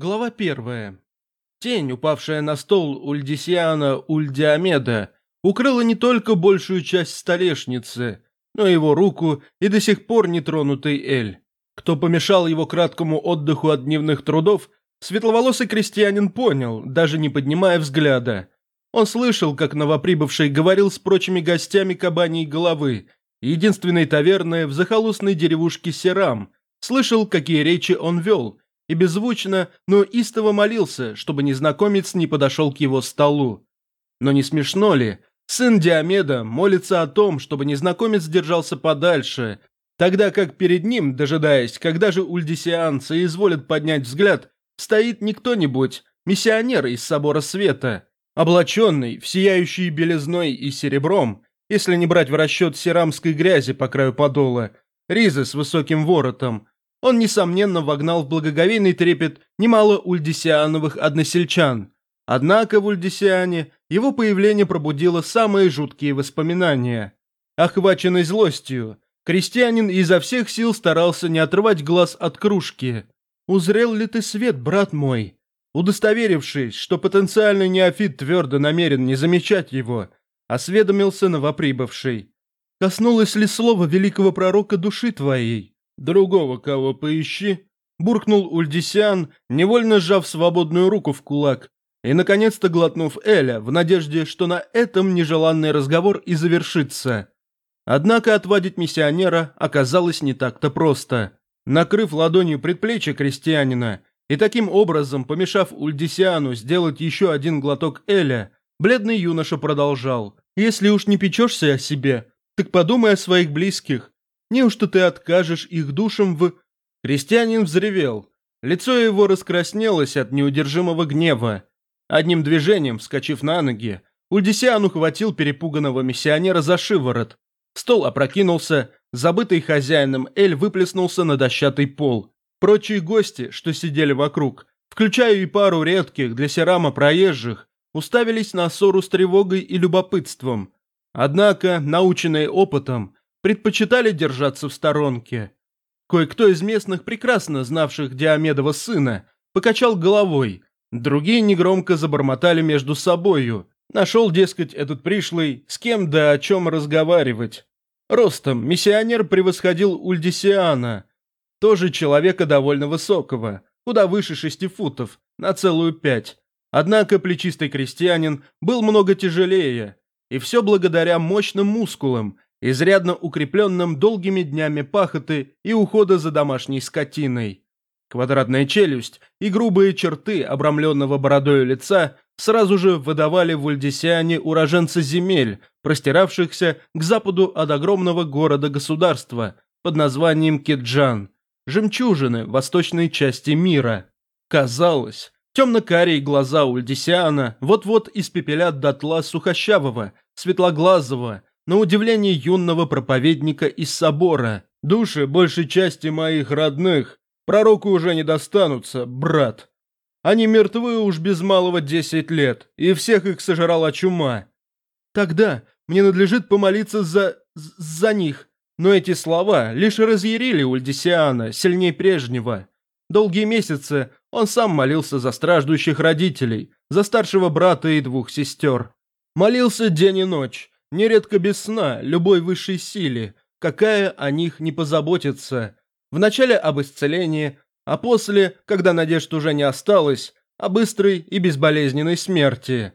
Глава первая. Тень, упавшая на стол Ульдисиана Ульдиамеда, укрыла не только большую часть столешницы, но и его руку и до сих пор нетронутый Эль. Кто помешал его краткому отдыху от дневных трудов, светловолосый крестьянин понял, даже не поднимая взгляда. Он слышал, как новоприбывший говорил с прочими гостями кабаней головы, единственной таверны в захолустной деревушке Серам, слышал, какие речи он вел – и беззвучно, но истово молился, чтобы незнакомец не подошел к его столу. Но не смешно ли? Сын Диомеда молится о том, чтобы незнакомец держался подальше, тогда как перед ним, дожидаясь, когда же ульдисианцы изволят поднять взгляд, стоит не кто-нибудь, миссионер из Собора Света, облаченный в сияющий белизной и серебром, если не брать в расчет серамской грязи по краю подола, ризы с высоким воротом, он, несомненно, вогнал в благоговейный трепет немало ульдисиановых односельчан. Однако в Ульдисиане его появление пробудило самые жуткие воспоминания. Охваченный злостью, крестьянин изо всех сил старался не отрывать глаз от кружки. «Узрел ли ты свет, брат мой?» Удостоверившись, что потенциальный неофит твердо намерен не замечать его, осведомился новоприбывший. «Коснулось ли слово великого пророка души твоей?» «Другого кого поищи», – буркнул Ульдисян, невольно сжав свободную руку в кулак, и, наконец-то глотнув Эля, в надежде, что на этом нежеланный разговор и завершится. Однако отвадить миссионера оказалось не так-то просто. Накрыв ладонью предплечье крестьянина и таким образом помешав Ульдисиану сделать еще один глоток Эля, бледный юноша продолжал. «Если уж не печешься о себе, так подумай о своих близких, Неужто ты откажешь их душам в...» Крестьянин взревел. Лицо его раскраснелось от неудержимого гнева. Одним движением, вскочив на ноги, Ульдисиан ухватил перепуганного миссионера за шиворот. Стол опрокинулся, забытый хозяином Эль выплеснулся на дощатый пол. Прочие гости, что сидели вокруг, включая и пару редких для Серама проезжих, уставились на ссору с тревогой и любопытством. Однако, наученные опытом, предпочитали держаться в сторонке. Кое-кто из местных, прекрасно знавших Диомедова сына, покачал головой, другие негромко забормотали между собою. Нашел, дескать, этот пришлый, с кем да о чем разговаривать. Ростом миссионер превосходил Ульдисиана, тоже человека довольно высокого, куда выше шести футов, на целую пять. Однако плечистый крестьянин был много тяжелее, и все благодаря мощным мускулам, изрядно укрепленным долгими днями пахоты и ухода за домашней скотиной. Квадратная челюсть и грубые черты обрамленного бородою лица сразу же выдавали в Ульдисиане уроженца земель, простиравшихся к западу от огромного города-государства под названием Киджан, жемчужины восточной части мира. Казалось, темно-карие глаза Ульдисиана вот-вот испепелят дотла сухощавого, светлоглазого, на удивление юного проповедника из собора. Души большей части моих родных пророку уже не достанутся, брат. Они мертвы уж без малого десять лет, и всех их сожрала чума. Тогда мне надлежит помолиться за... за них. Но эти слова лишь разъярили Ульдисиана сильнее прежнего. Долгие месяцы он сам молился за страждущих родителей, за старшего брата и двух сестер. Молился день и ночь, нередко без сна, любой высшей силе, какая о них не позаботится. Вначале об исцелении, а после, когда надежд уже не осталось, о быстрой и безболезненной смерти.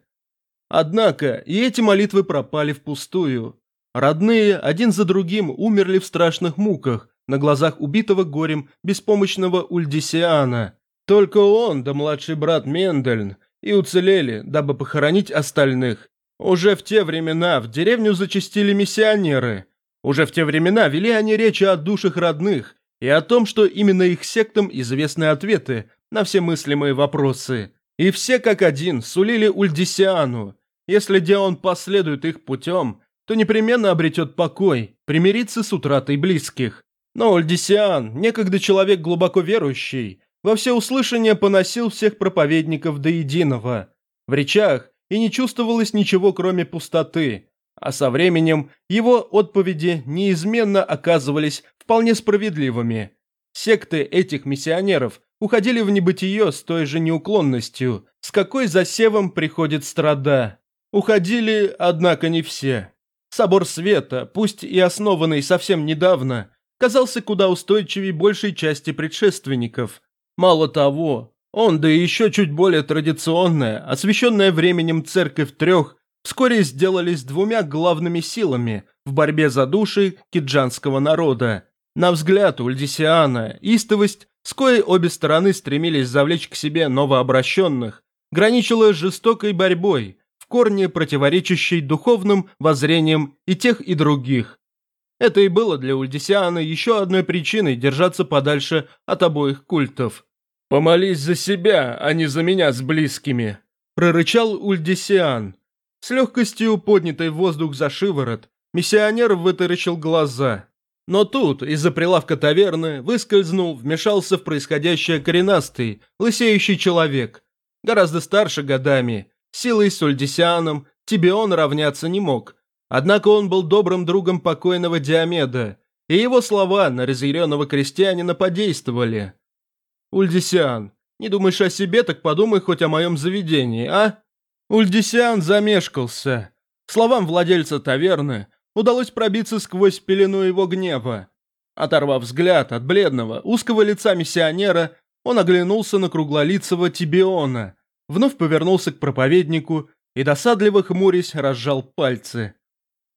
Однако и эти молитвы пропали впустую. Родные один за другим умерли в страшных муках на глазах убитого горем беспомощного Ульдисиана. Только он да младший брат Мендельн и уцелели, дабы похоронить остальных уже в те времена в деревню зачастили миссионеры. Уже в те времена вели они речи о душах родных и о том, что именно их сектам известны ответы на все мыслимые вопросы. И все как один сулили Ульдисиану. Если Дион последует их путем, то непременно обретет покой, примирится с утратой близких. Но Ульдисиан, некогда человек глубоко верующий, во всеуслышание поносил всех проповедников до единого. В речах и не чувствовалось ничего, кроме пустоты, а со временем его отповеди неизменно оказывались вполне справедливыми. Секты этих миссионеров уходили в небытие с той же неуклонностью, с какой засевом приходит страда. Уходили, однако, не все. Собор Света, пусть и основанный совсем недавно, казался куда устойчивее большей части предшественников. Мало того, он, да и еще чуть более традиционная, освященная временем церковь трех, вскоре сделались двумя главными силами в борьбе за души киджанского народа. На взгляд Ульдисиана, истовость, с коей обе стороны стремились завлечь к себе новообращенных, граничила жестокой борьбой, в корне противоречащей духовным воззрениям и тех, и других. Это и было для Ульдисиана еще одной причиной держаться подальше от обоих культов. «Помолись за себя, а не за меня с близкими», – прорычал Ульдисиан. С легкостью поднятой в воздух за шиворот, миссионер вытаращил глаза. Но тут, из-за прилавка таверны, выскользнул, вмешался в происходящее коренастый, лысеющий человек. Гораздо старше годами, силой с Ульдисианом, тебе он равняться не мог. Однако он был добрым другом покойного Диомеда, и его слова на разъяренного крестьянина подействовали. «Ульдисиан, не думаешь о себе, так подумай хоть о моем заведении, а?» Ульдисиан замешкался. Словам владельца таверны удалось пробиться сквозь пелену его гнева. Оторвав взгляд от бледного, узкого лица миссионера, он оглянулся на круглолицего Тибиона, вновь повернулся к проповеднику и, досадливо хмурясь, разжал пальцы.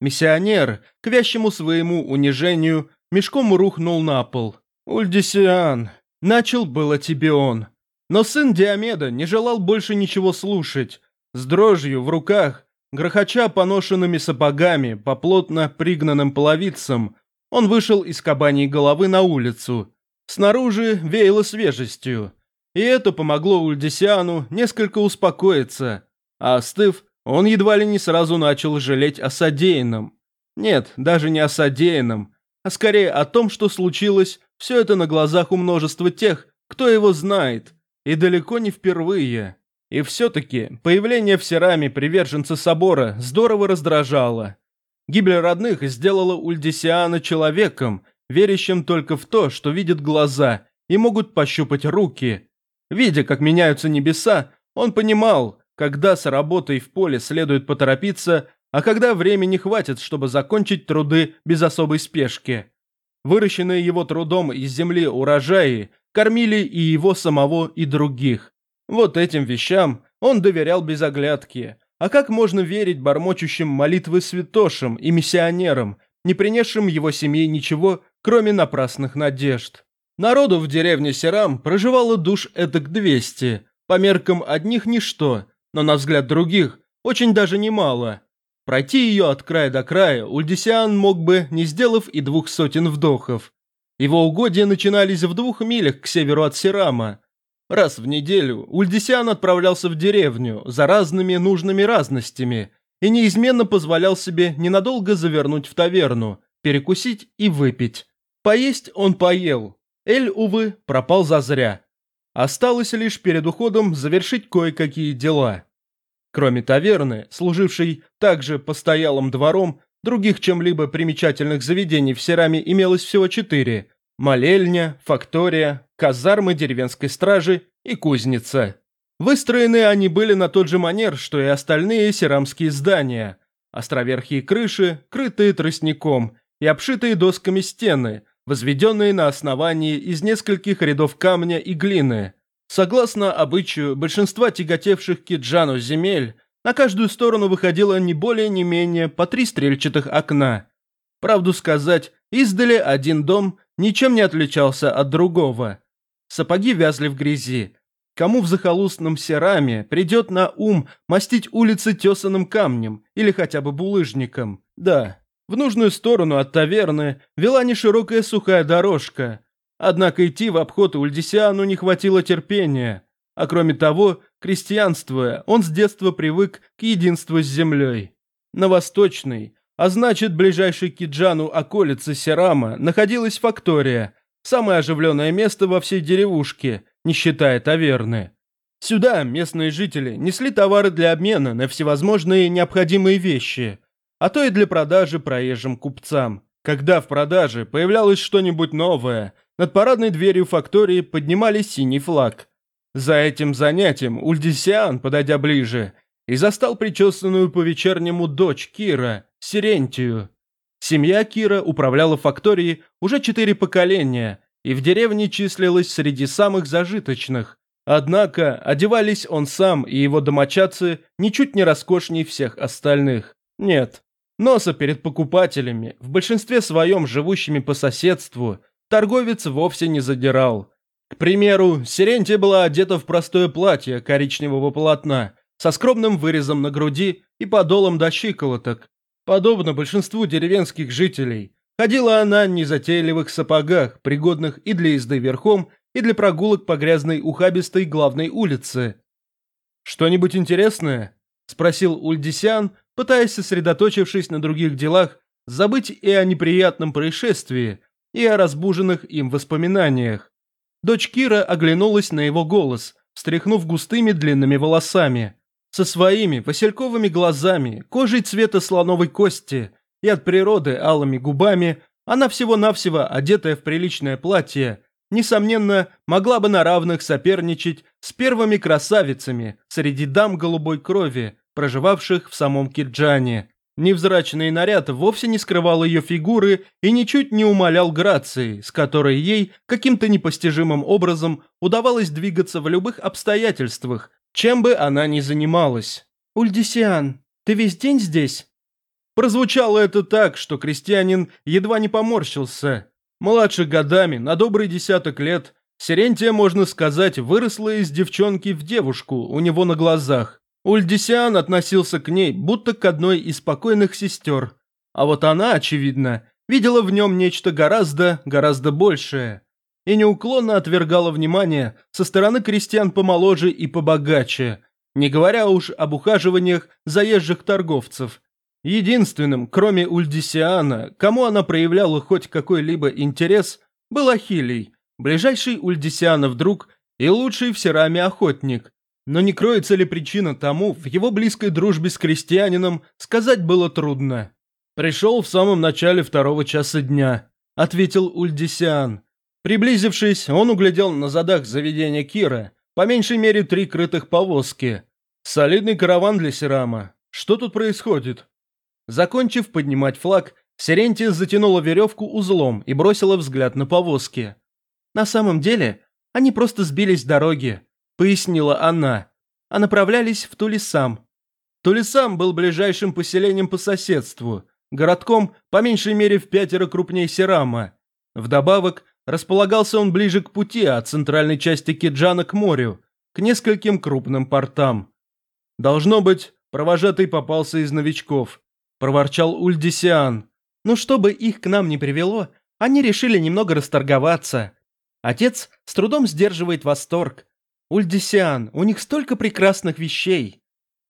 Миссионер, к вящему своему унижению, мешком рухнул на пол. «Ульдисиан!» – начал было Тибион. Но сын Диомеда не желал больше ничего слушать. С дрожью в руках, грохоча поношенными сапогами по плотно пригнанным половицам, он вышел из кабаней головы на улицу. Снаружи веяло свежестью. И это помогло Ульдисиану несколько успокоиться, а остыв, он едва ли не сразу начал жалеть о содеянном. Нет, даже не о содеянном, а скорее о том, что случилось все это на глазах у множества тех, кто его знает, и далеко не впервые. И все-таки появление в Сераме приверженца собора здорово раздражало. Гибель родных сделала Ульдисиана человеком, верящим только в то, что видит глаза и могут пощупать руки. Видя, как меняются небеса, он понимал, когда с работой в поле следует поторопиться, а когда времени хватит, чтобы закончить труды без особой спешки. Выращенные его трудом из земли урожаи кормили и его самого, и других. Вот этим вещам он доверял без оглядки. А как можно верить бормочущим молитвы святошам и миссионерам, не принесшим его семье ничего, кроме напрасных надежд? Народу в деревне Серам проживало душ эдак 200, по меркам одних ничто, но на взгляд других очень даже немало. Пройти ее от края до края Ульдисиан мог бы, не сделав и двух сотен вдохов. Его угодья начинались в двух милях к северу от Серама. Раз в неделю Ульдисиан отправлялся в деревню за разными нужными разностями и неизменно позволял себе ненадолго завернуть в таверну, перекусить и выпить. Поесть он поел, Эль, увы, пропал зазря. Осталось лишь перед уходом завершить кое-какие дела. Кроме таверны, служившей также постоялым двором, других чем-либо примечательных заведений в Сераме имелось всего четыре – молельня, фактория, казармы деревенской стражи и кузница. Выстроены они были на тот же манер, что и остальные серамские здания. Островерхие крыши, крытые тростником и обшитые досками стены – возведенные на основании из нескольких рядов камня и глины. Согласно обычаю большинства тяготевших к Киджану земель, на каждую сторону выходило не более не менее по три стрельчатых окна. Правду сказать, издали один дом ничем не отличался от другого. Сапоги вязли в грязи. Кому в захолустном сераме придет на ум мастить улицы тесаным камнем или хотя бы булыжником? Да, в нужную сторону от таверны вела неширокая сухая дорожка. Однако идти в обход Ульдисиану не хватило терпения. А кроме того, крестьянствуя, он с детства привык к единству с землей. На восточной, а значит ближайшей к Киджану околице Серама, находилась фактория, самое оживленное место во всей деревушке, не считая таверны. Сюда местные жители несли товары для обмена на всевозможные необходимые вещи – а то и для продажи проезжим купцам. Когда в продаже появлялось что-нибудь новое, над парадной дверью фактории поднимали синий флаг. За этим занятием Ульдисиан, подойдя ближе, и застал причесанную по-вечернему дочь Кира, Сирентию. Семья Кира управляла факторией уже четыре поколения и в деревне числилась среди самых зажиточных. Однако одевались он сам и его домочадцы ничуть не роскошней всех остальных. Нет, носа перед покупателями, в большинстве своем живущими по соседству, торговец вовсе не задирал. К примеру, Сирентия была одета в простое платье коричневого полотна, со скромным вырезом на груди и подолом до щиколоток. Подобно большинству деревенских жителей, ходила она в незатейливых сапогах, пригодных и для езды верхом, и для прогулок по грязной ухабистой главной улице. «Что-нибудь интересное?» – спросил Ульдисян, пытаясь, сосредоточившись на других делах, забыть и о неприятном происшествии, и о разбуженных им воспоминаниях. Дочь Кира оглянулась на его голос, встряхнув густыми длинными волосами. Со своими васильковыми глазами, кожей цвета слоновой кости и от природы алыми губами, она всего-навсего, одетая в приличное платье, несомненно, могла бы на равных соперничать с первыми красавицами среди дам голубой крови, проживавших в самом Кирджане. Невзрачный наряд вовсе не скрывал ее фигуры и ничуть не умалял грации, с которой ей каким-то непостижимым образом удавалось двигаться в любых обстоятельствах, чем бы она ни занималась. «Ульдисиан, ты весь день здесь?» Прозвучало это так, что крестьянин едва не поморщился. Младше годами, на добрый десяток лет, Сирентия, можно сказать, выросла из девчонки в девушку у него на глазах. Ульдисиан относился к ней, будто к одной из спокойных сестер. А вот она, очевидно, видела в нем нечто гораздо, гораздо большее и неуклонно отвергала внимание со стороны крестьян помоложе и побогаче, не говоря уж об ухаживаниях заезжих торговцев. Единственным, кроме Ульдисиана, кому она проявляла хоть какой-либо интерес, был Ахилий, ближайший Ульдисианов друг и лучший в Сераме охотник. Но не кроется ли причина тому, в его близкой дружбе с крестьянином, сказать было трудно. «Пришел в самом начале второго часа дня», — ответил Ульдисиан. Приблизившись, он углядел на задах заведения Кира, по меньшей мере три крытых повозки. Солидный караван для Серама. Что тут происходит? Закончив поднимать флаг, Сирентия затянула веревку узлом и бросила взгляд на повозки. «На самом деле, они просто сбились с дороги», — пояснила она, «а направлялись в Тулисам». Тулисам был ближайшим поселением по соседству, городком по меньшей мере в пятеро крупнее Серама. Вдобавок, Располагался он ближе к пути от центральной части Киджана к морю, к нескольким крупным портам. «Должно быть, провожатый попался из новичков», – проворчал Ульдисиан. «Ну, чтобы их к нам не привело, они решили немного расторговаться. Отец с трудом сдерживает восторг. Ульдисиан, у них столько прекрасных вещей».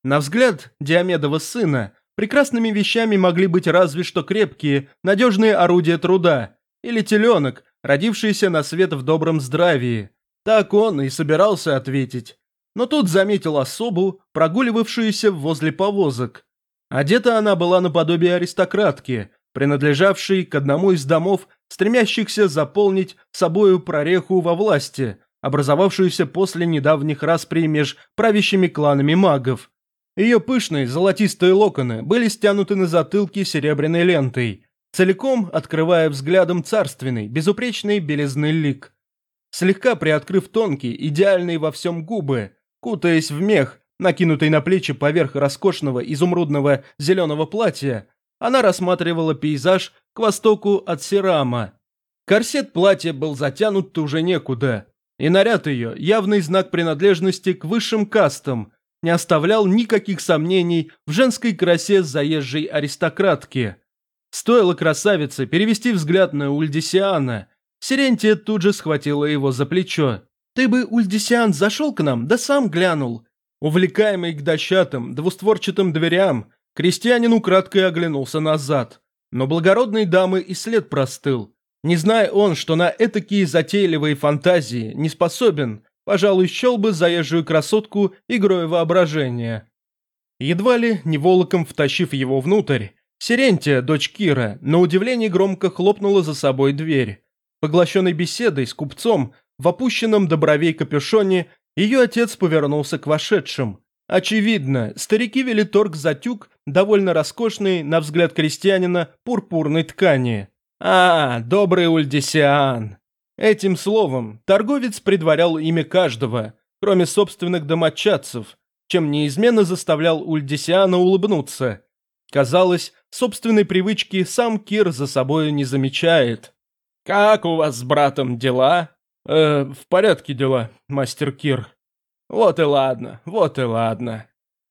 На взгляд Диамедова сына, прекрасными вещами могли быть разве что крепкие, надежные орудия труда, или теленок, родившийся на свет в добром здравии. Так он и собирался ответить. Но тут заметил особу, прогуливавшуюся возле повозок. Одета она была наподобие аристократки, принадлежавшей к одному из домов, стремящихся заполнить собою прореху во власти, образовавшуюся после недавних расприй меж правящими кланами магов. Ее пышные золотистые локоны были стянуты на затылке серебряной лентой, целиком открывая взглядом царственный, безупречный белизный лик. Слегка приоткрыв тонкие, идеальные во всем губы, кутаясь в мех, накинутый на плечи поверх роскошного изумрудного зеленого платья, она рассматривала пейзаж к востоку от Сирама. Корсет платья был затянут уже некуда, и наряд ее, явный знак принадлежности к высшим кастам, не оставлял никаких сомнений в женской красе заезжей аристократки. Стоило красавице перевести взгляд на Ульдисиана, Сирентия тут же схватила его за плечо. «Ты бы, Ульдисиан, зашел к нам, да сам глянул». Увлекаемый к дощатым, двустворчатым дверям, крестьянин украдкой оглянулся назад. Но благородной дамы и след простыл. Не зная он, что на этакие затейливые фантазии не способен, пожалуй, счел бы заезжую красотку игрой воображения. Едва ли, не волоком втащив его внутрь, Сирентия, дочь Кира, на удивление громко хлопнула за собой дверь. Поглощенный беседой с купцом, в опущенном до бровей капюшоне, ее отец повернулся к вошедшим. Очевидно, старики вели торг за тюк, довольно роскошный, на взгляд крестьянина, пурпурной ткани. А, добрый Ульдисиан. Этим словом торговец предварял имя каждого, кроме собственных домочадцев, чем неизменно заставлял Ульдисиана улыбнуться. Казалось, собственной привычки сам Кир за собою не замечает. «Как у вас с братом дела?» «Э, в порядке дела, мастер Кир». «Вот и ладно, вот и ладно».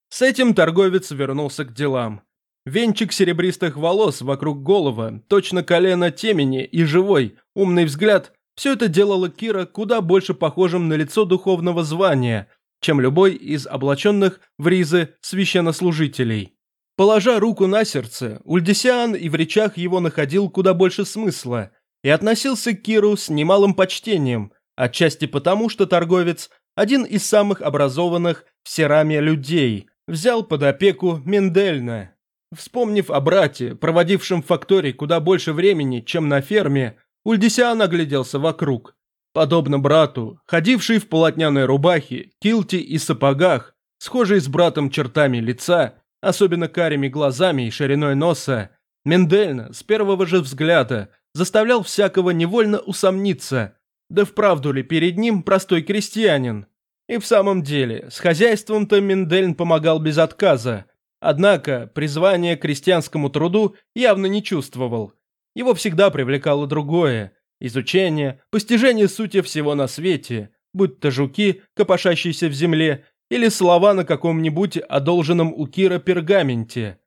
С этим торговец вернулся к делам. Венчик серебристых волос вокруг головы, точно колено темени и живой, умный взгляд – все это делало Кира куда больше похожим на лицо духовного звания, чем любой из облаченных в ризы священнослужителей. Положа руку на сердце, Ульдисиан и в речах его находил куда больше смысла и относился к Киру с немалым почтением, отчасти потому, что торговец – один из самых образованных в Сераме людей, взял под опеку Мендельна. Вспомнив о брате, проводившем в фактории куда больше времени, чем на ферме, Ульдисиан огляделся вокруг. Подобно брату, ходивший в полотняной рубахе, килте и сапогах, схожий с братом чертами лица, особенно карими глазами и шириной носа, Мендельна с первого же взгляда заставлял всякого невольно усомниться, да вправду ли перед ним простой крестьянин. И в самом деле, с хозяйством-то Мендельн помогал без отказа, однако призвание к крестьянскому труду явно не чувствовал. Его всегда привлекало другое – изучение, постижение сути всего на свете, будь то жуки, копошащиеся в земле, или слова на каком-нибудь одолженном у Кира пергаменте.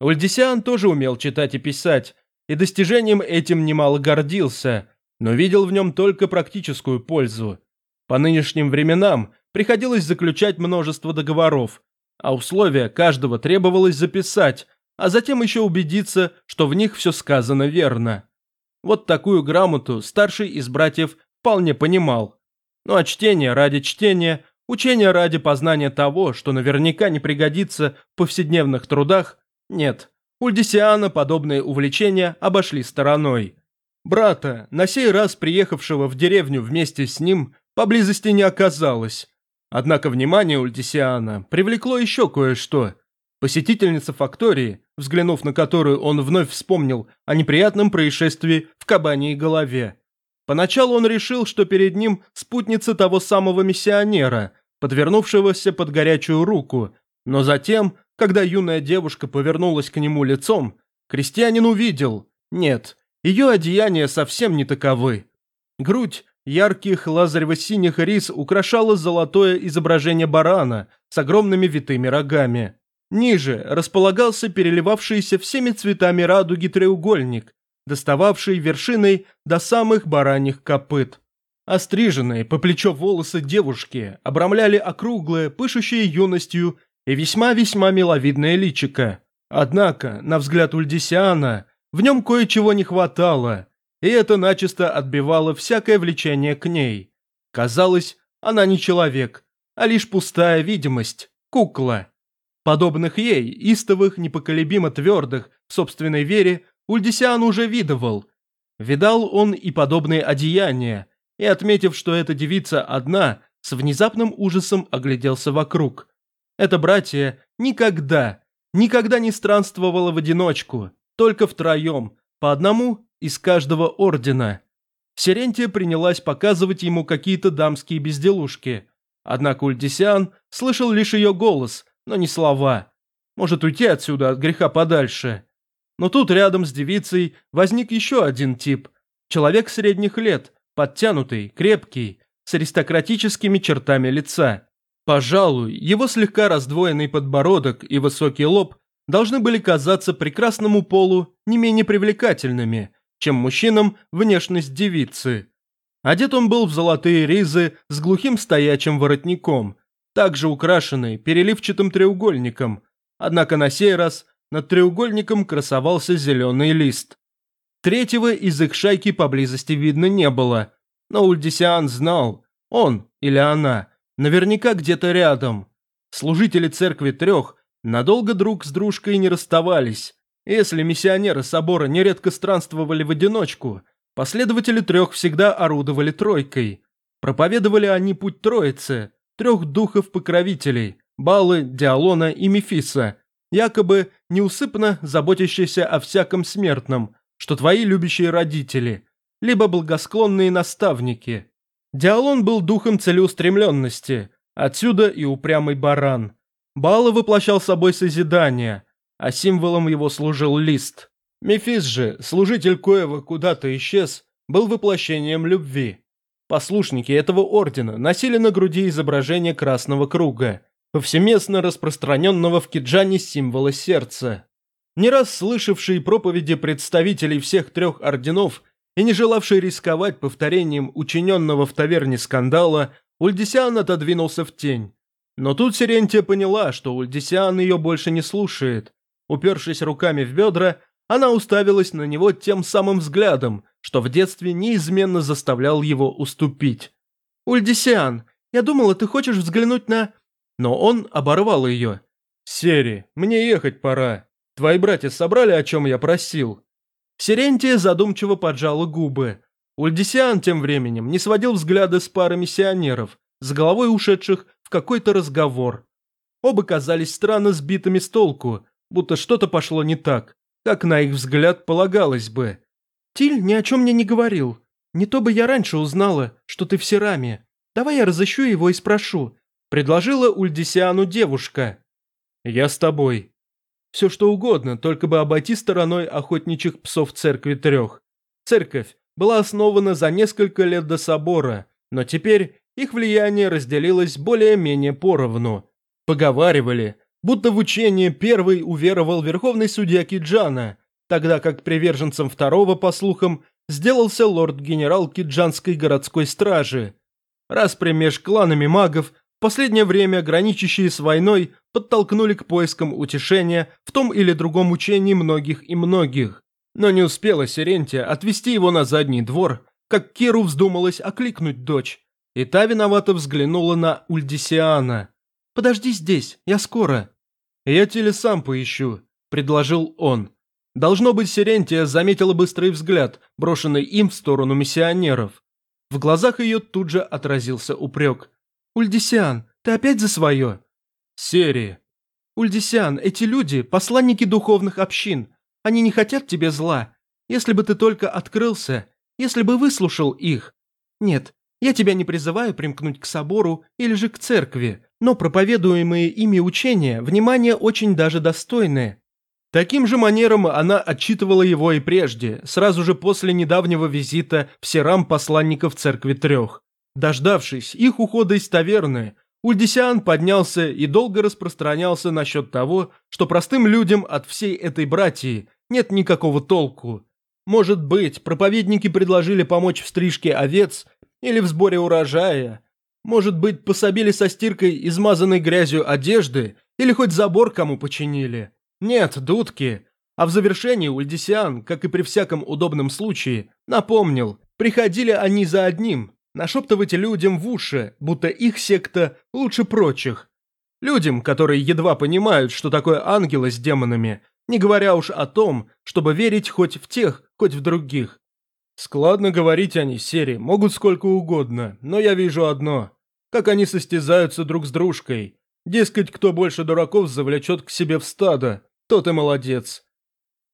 Ульдисиан тоже умел читать и писать, и достижением этим немало гордился, но видел в нем только практическую пользу. По нынешним временам приходилось заключать множество договоров, а условия каждого требовалось записать, а затем еще убедиться, что в них все сказано верно. Вот такую грамоту старший из братьев вполне понимал. Ну а чтение ради чтения, учение ради познания того, что наверняка не пригодится в повседневных трудах, нет. Ульдисиана подобные увлечения обошли стороной. Брата, на сей раз приехавшего в деревню вместе с ним, поблизости не оказалось. Однако внимание Ульдисиана привлекло еще кое-что. Посетительница фактории, взглянув на которую он вновь вспомнил о неприятном происшествии в кабаней голове. Поначалу он решил, что перед ним спутница того самого миссионера, подвернувшегося под горячую руку, но затем, когда юная девушка повернулась к нему лицом, крестьянин увидел, нет, ее одеяния совсем не таковы. Грудь ярких лазарево-синих рис украшало золотое изображение барана с огромными витыми рогами. Ниже располагался переливавшийся всеми цветами радуги треугольник, достававший вершиной до самых бараньих копыт. Остриженные по плечо волосы девушки обрамляли округлое, пышущее юностью и весьма-весьма миловидное личико. Однако, на взгляд Ульдисиана, в нем кое-чего не хватало, и это начисто отбивало всякое влечение к ней. Казалось, она не человек, а лишь пустая видимость, кукла. Подобных ей, истовых, непоколебимо твердых, в собственной вере, Ульдисиан уже видывал. Видал он и подобные одеяния, и, отметив, что эта девица одна, с внезапным ужасом огляделся вокруг. Это братья никогда, никогда не странствовало в одиночку, только втроем, по одному из каждого ордена. Сирентия принялась показывать ему какие-то дамские безделушки. Однако Ульдисиан слышал лишь ее голос, но не слова. Может уйти отсюда от греха подальше. Но тут рядом с девицей возник еще один тип. Человек средних лет, подтянутый, крепкий, с аристократическими чертами лица. Пожалуй, его слегка раздвоенный подбородок и высокий лоб должны были казаться прекрасному полу не менее привлекательными, чем мужчинам внешность девицы. Одет он был в золотые ризы с глухим стоячим воротником, также украшенный переливчатым треугольником, однако на сей раз над треугольником красовался зеленый лист. Третьего из их шайки поблизости видно не было, но Ульдисиан знал, он или она, наверняка где-то рядом. Служители церкви трех надолго друг с дружкой не расставались. Если миссионеры собора нередко странствовали в одиночку, Последователи трех всегда орудовали тройкой. Проповедовали они путь Троицы, трех духов-покровителей – Балы, Диалона и Мефиса, якобы неусыпно заботящиеся о всяком смертном, что твои любящие родители, либо благосклонные наставники. Диалон был духом целеустремленности, отсюда и упрямый баран. Бала воплощал собой созидание, а символом его служил лист. Мефис же, служитель коего куда-то исчез, был воплощением любви. Послушники этого ордена носили на груди изображение красного круга, повсеместно распространенного в Киджане символа сердца. Не раз слышавшие проповеди представителей всех трех орденов и не желавший рисковать повторением учиненного в таверне скандала, Ульдисиан отодвинулся в тень. Но тут Сирентия поняла, что Ульдисиан ее больше не слушает. Упершись руками в бедра, она уставилась на него тем самым взглядом, что в детстве неизменно заставлял его уступить. «Ульдисиан, я думала, ты хочешь взглянуть на...» Но он оборвал ее. «Сери, мне ехать пора. Твои братья собрали, о чем я просил?» Сирентия задумчиво поджала губы. Ульдисиан тем временем не сводил взгляды с пары миссионеров, с головой ушедших в какой-то разговор. Оба казались странно сбитыми с толку, будто что-то пошло не так, как на их взгляд полагалось бы. «Тиль ни о чем мне не говорил. Не то бы я раньше узнала, что ты в Сераме. Давай я разыщу его и спрошу», – предложила Ульдисиану девушка. «Я с тобой», все что угодно, только бы обойти стороной охотничьих псов церкви трех. Церковь была основана за несколько лет до собора, но теперь их влияние разделилось более-менее поровну. Поговаривали, будто в учение первый уверовал верховный судья Киджана, тогда как приверженцем второго, по слухам, сделался лорд-генерал Киджанской городской стражи. Распри меж кланами магов последнее время граничащие с войной подтолкнули к поискам утешения в том или другом учении многих и многих. Но не успела Сирентия отвести его на задний двор, как Киру вздумалась окликнуть дочь, и та виновато взглянула на Ульдисиана. «Подожди здесь, я скоро». «Я теле сам поищу», – предложил он. Должно быть, Сирентия заметила быстрый взгляд, брошенный им в сторону миссионеров. В глазах ее тут же отразился упрек. «Ульдисиан, ты опять за свое?» «Серии». «Ульдисиан, эти люди – посланники духовных общин. Они не хотят тебе зла. Если бы ты только открылся, если бы выслушал их. Нет, я тебя не призываю примкнуть к собору или же к церкви, но проповедуемые ими учения, внимание очень даже достойные. Таким же манером она отчитывала его и прежде, сразу же после недавнего визита в Серам посланников Церкви Трех. Дождавшись их ухода из таверны, Ульдисиан поднялся и долго распространялся насчет того, что простым людям от всей этой братьи нет никакого толку. Может быть, проповедники предложили помочь в стрижке овец или в сборе урожая. Может быть, пособили со стиркой измазанной грязью одежды или хоть забор кому починили. Нет, дудки. А в завершении Ульдисиан, как и при всяком удобном случае, напомнил, приходили они за одним, нашептывать людям в уши, будто их секта лучше прочих. Людям, которые едва понимают, что такое ангелы с демонами, не говоря уж о том, чтобы верить хоть в тех, хоть в других. Складно говорить они, серии, могут сколько угодно, но я вижу одно. Как они состязаются друг с дружкой. Дескать, кто больше дураков завлечет к себе в стадо, тот и молодец.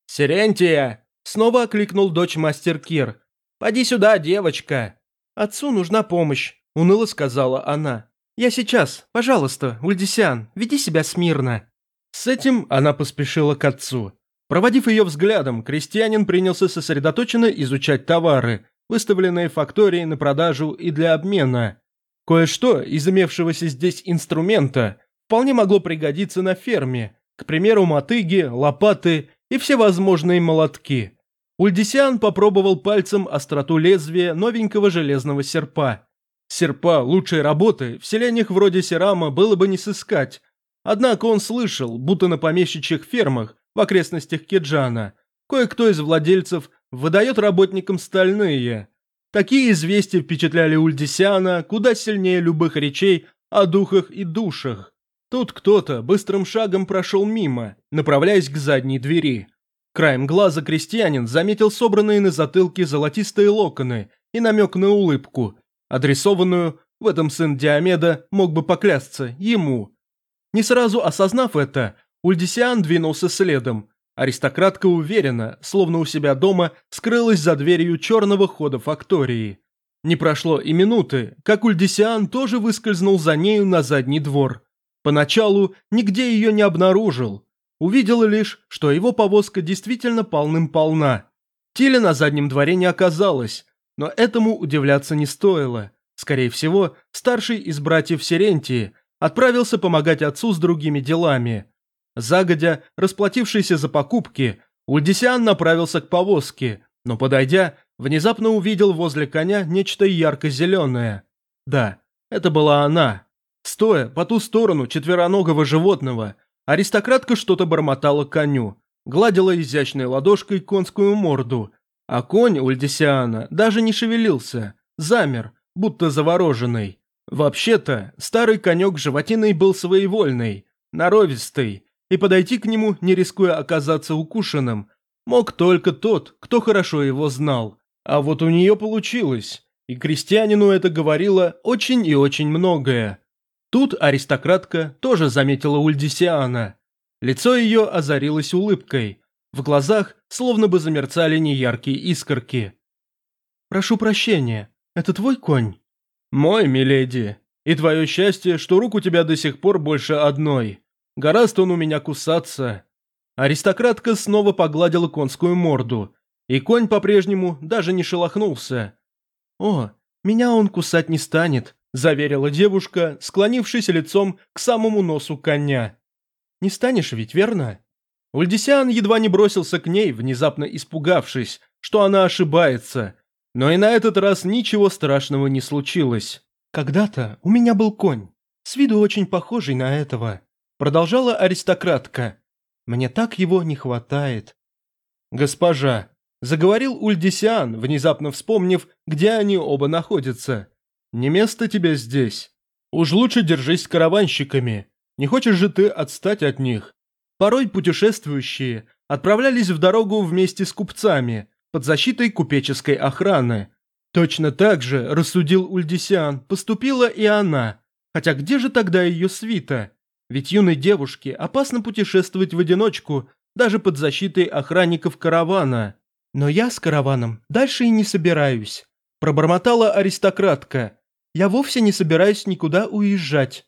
«Сирентия!» – снова окликнул дочь мастер Кир. «Поди сюда, девочка!» «Отцу нужна помощь», – уныло сказала она. «Я сейчас. Пожалуйста, Ульдисян, веди себя смирно». С этим она поспешила к отцу. Проводив ее взглядом, крестьянин принялся сосредоточенно изучать товары, выставленные факторией на продажу и для обмена. Кое-что из имевшегося здесь инструмента вполне могло пригодиться на ферме, к примеру, мотыги, лопаты и всевозможные молотки. Ульдисиан попробовал пальцем остроту лезвия новенького железного серпа. Серпа лучшей работы в селениях вроде Серама было бы не сыскать. Однако он слышал, будто на помещичьих фермах в окрестностях Кеджана кое-кто из владельцев выдает работникам стальные. Такие известия впечатляли Ульдисиана куда сильнее любых речей о духах и душах. Тут кто-то быстрым шагом прошел мимо, направляясь к задней двери. Краем глаза крестьянин заметил собранные на затылке золотистые локоны и намек на улыбку, адресованную, в этом сын Диомеда мог бы поклясться, ему. Не сразу осознав это, Ульдисиан двинулся следом. Аристократка уверенно, словно у себя дома, скрылась за дверью черного хода фактории. Не прошло и минуты, как Ульдисиан тоже выскользнул за нею на задний двор. Поначалу нигде ее не обнаружил. Увидел лишь, что его повозка действительно полным-полна. Тиля на заднем дворе не оказалось, но этому удивляться не стоило. Скорее всего, старший из братьев Серентии отправился помогать отцу с другими делами. Загодя, расплатившийся за покупки, Ульдисиан направился к повозке, но, подойдя, внезапно увидел возле коня нечто ярко-зеленое. Да, это была она. Стоя по ту сторону четвероногого животного, аристократка что-то бормотала коню, гладила изящной ладошкой конскую морду, а конь Ульдисиана даже не шевелился, замер, будто завороженный. Вообще-то, старый конек животиной был своевольный, норовистый, и подойти к нему, не рискуя оказаться укушенным, мог только тот, кто хорошо его знал. А вот у нее получилось, и крестьянину это говорило очень и очень многое. Тут аристократка тоже заметила Ульдисиана. Лицо ее озарилось улыбкой, в глазах словно бы замерцали неяркие искорки. «Прошу прощения, это твой конь?» «Мой, миледи. И твое счастье, что рук у тебя до сих пор больше одной. Гораздо он у меня кусаться». Аристократка снова погладила конскую морду, и конь по-прежнему даже не шелохнулся. «О, меня он кусать не станет», – заверила девушка, склонившись лицом к самому носу коня. «Не станешь ведь, верно?» Ульдисиан едва не бросился к ней, внезапно испугавшись, что она ошибается. Но и на этот раз ничего страшного не случилось. «Когда-то у меня был конь, с виду очень похожий на этого», Продолжала аристократка. «Мне так его не хватает». «Госпожа», – заговорил Ульдисиан, внезапно вспомнив, где они оба находятся. «Не место тебе здесь. Уж лучше держись с караванщиками. Не хочешь же ты отстать от них?» Порой путешествующие отправлялись в дорогу вместе с купцами, под защитой купеческой охраны. Точно так же, рассудил Ульдисиан, поступила и она. Хотя где же тогда ее свита? Ведь юной девушке опасно путешествовать в одиночку, даже под защитой охранников каравана. Но я с караваном дальше и не собираюсь. Пробормотала аристократка. Я вовсе не собираюсь никуда уезжать.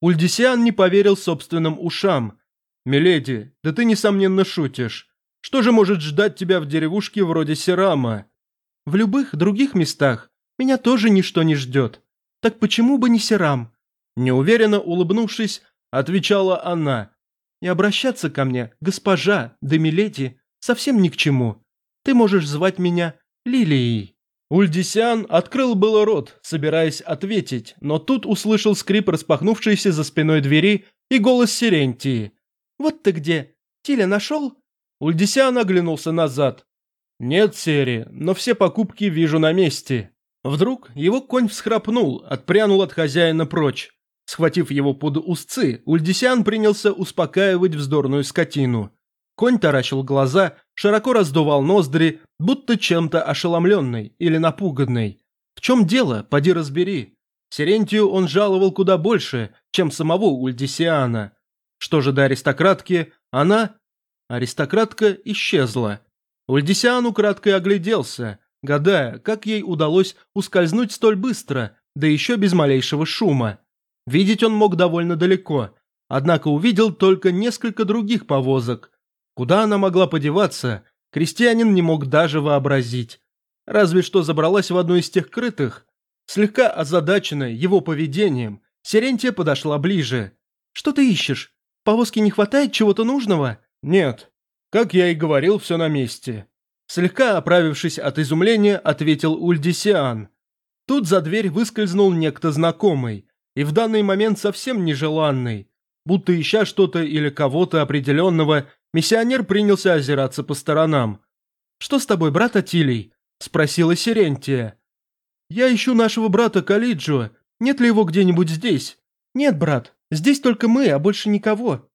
Ульдисиан не поверил собственным ушам. «Миледи, да ты несомненно шутишь. Что же может ждать тебя в деревушке вроде Серама?» «В любых других местах меня тоже ничто не ждет. Так почему бы не Серам?» Неуверенно улыбнувшись, отвечала она. «И обращаться ко мне, госпожа, да миледи, совсем ни к чему. Ты можешь звать меня Лилией». Ульдисян открыл было рот, собираясь ответить, но тут услышал скрип распахнувшейся за спиной двери и голос Сирентии. «Вот ты где? Тиля нашел?» Ульдисян оглянулся назад. «Нет, Сери, но все покупки вижу на месте». Вдруг его конь всхрапнул, отпрянул от хозяина прочь. Схватив его под узцы, Ульдисян принялся успокаивать вздорную скотину. Конь таращил глаза, широко раздувал ноздри, будто чем-то ошеломленный или напуганный. В чем дело, поди разбери. Сирентию он жаловал куда больше, чем самого Ульдисиана. Что же до аристократки, она... Аристократка исчезла. Ульдисиан украдкой огляделся, гадая, как ей удалось ускользнуть столь быстро, да еще без малейшего шума. Видеть он мог довольно далеко, однако увидел только несколько других повозок. Куда она могла подеваться, крестьянин не мог даже вообразить. Разве что забралась в одну из тех крытых. Слегка озадаченная его поведением, Серентия подошла ближе. «Что ты ищешь? Повозки не хватает чего-то нужного?» «Нет. Как я и говорил, все на месте». Слегка оправившись от изумления, ответил Ульдисиан. Тут за дверь выскользнул некто знакомый, и в данный момент совсем нежеланный. Будто ища что-то или кого-то определенного, миссионер принялся озираться по сторонам. «Что с тобой, брат Атилий?» – спросила Сирентия. «Я ищу нашего брата Калиджо. Нет ли его где-нибудь здесь?» «Нет, брат. Здесь только мы, а больше никого».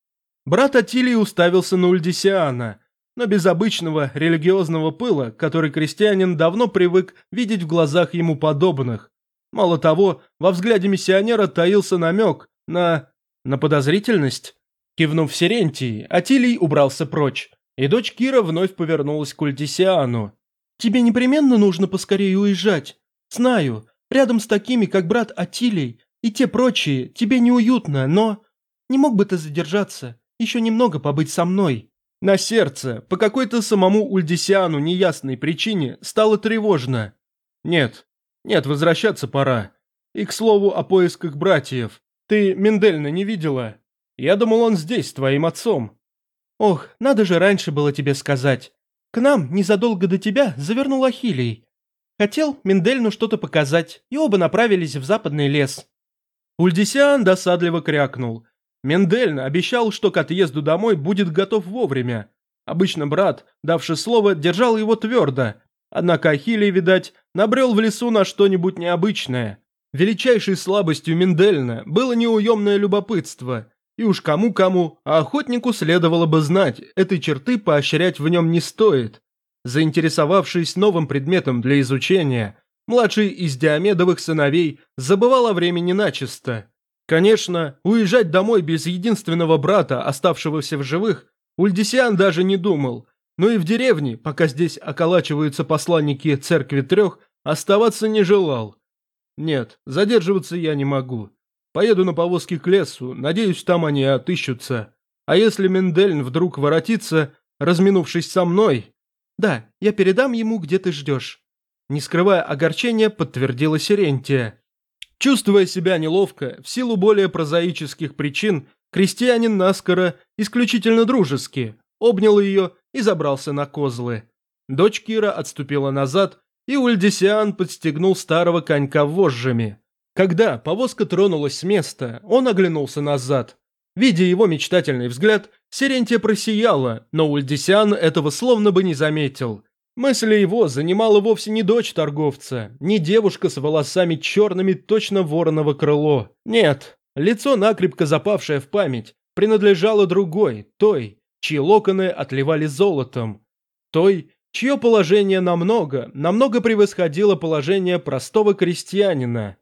Брат Атилий уставился на Ульдисиана. но без обычного религиозного пыла, который крестьянин давно привык видеть в глазах ему подобных. Мало того, во взгляде миссионера таился намек на... на подозрительность. Кивнув Сирентии, Атилий убрался прочь, и дочь Кира вновь повернулась к Ультисиану. «Тебе непременно нужно поскорее уезжать. Знаю, рядом с такими, как брат Атилий и те прочие, тебе неуютно, но... Не мог бы ты задержаться, еще немного побыть со мной?» На сердце, по какой-то самому Ульдисиану неясной причине, стало тревожно. Нет, нет, возвращаться пора. И, к слову, о поисках братьев. Ты Мендельна не видела? Я думал, он здесь, с твоим отцом. Ох, надо же раньше было тебе сказать. К нам, незадолго до тебя, завернул Ахилий. Хотел Мендельну что-то показать, и оба направились в западный лес. Ульдисиан досадливо крякнул. Мендельн обещал, что к отъезду домой будет готов вовремя. Обычно брат, давший слово, держал его твердо. Однако Ахилий, видать, набрел в лесу на что-нибудь необычное. Величайшей слабостью Мендельна было неуемное любопытство. И уж кому-кому, а охотнику следовало бы знать, этой черты поощрять в нем не стоит. Заинтересовавшись новым предметом для изучения, младший из Диомедовых сыновей забывал о времени начисто. Конечно, уезжать домой без единственного брата, оставшегося в живых, Ульдисиан даже не думал. Но и в деревне, пока здесь околачиваются посланники церкви трех, оставаться не желал. Нет, задерживаться я не могу. Поеду на повозке к лесу, надеюсь, там они отыщутся. А если Мендельн вдруг воротится, разминувшись со мной... Да, я передам ему, где ты ждешь. Не скрывая огорчения, подтвердила Сирентия. Чувствуя себя неловко, в силу более прозаических причин, крестьянин наскоро, исключительно дружески, обнял ее и забрался на козлы. Дочь Кира отступила назад, и Ульдисиан подстегнул старого конька вожжами. Когда повозка тронулась с места, он оглянулся назад. Видя его мечтательный взгляд, Сирентия просияла, но Ульдисиан этого словно бы не заметил. Мысли его занимала вовсе не дочь торговца, не девушка с волосами черными точно вороново крыло. Нет, лицо, накрепко запавшее в память, принадлежало другой, той, чьи локоны отливали золотом. Той, чье положение намного, намного превосходило положение простого крестьянина.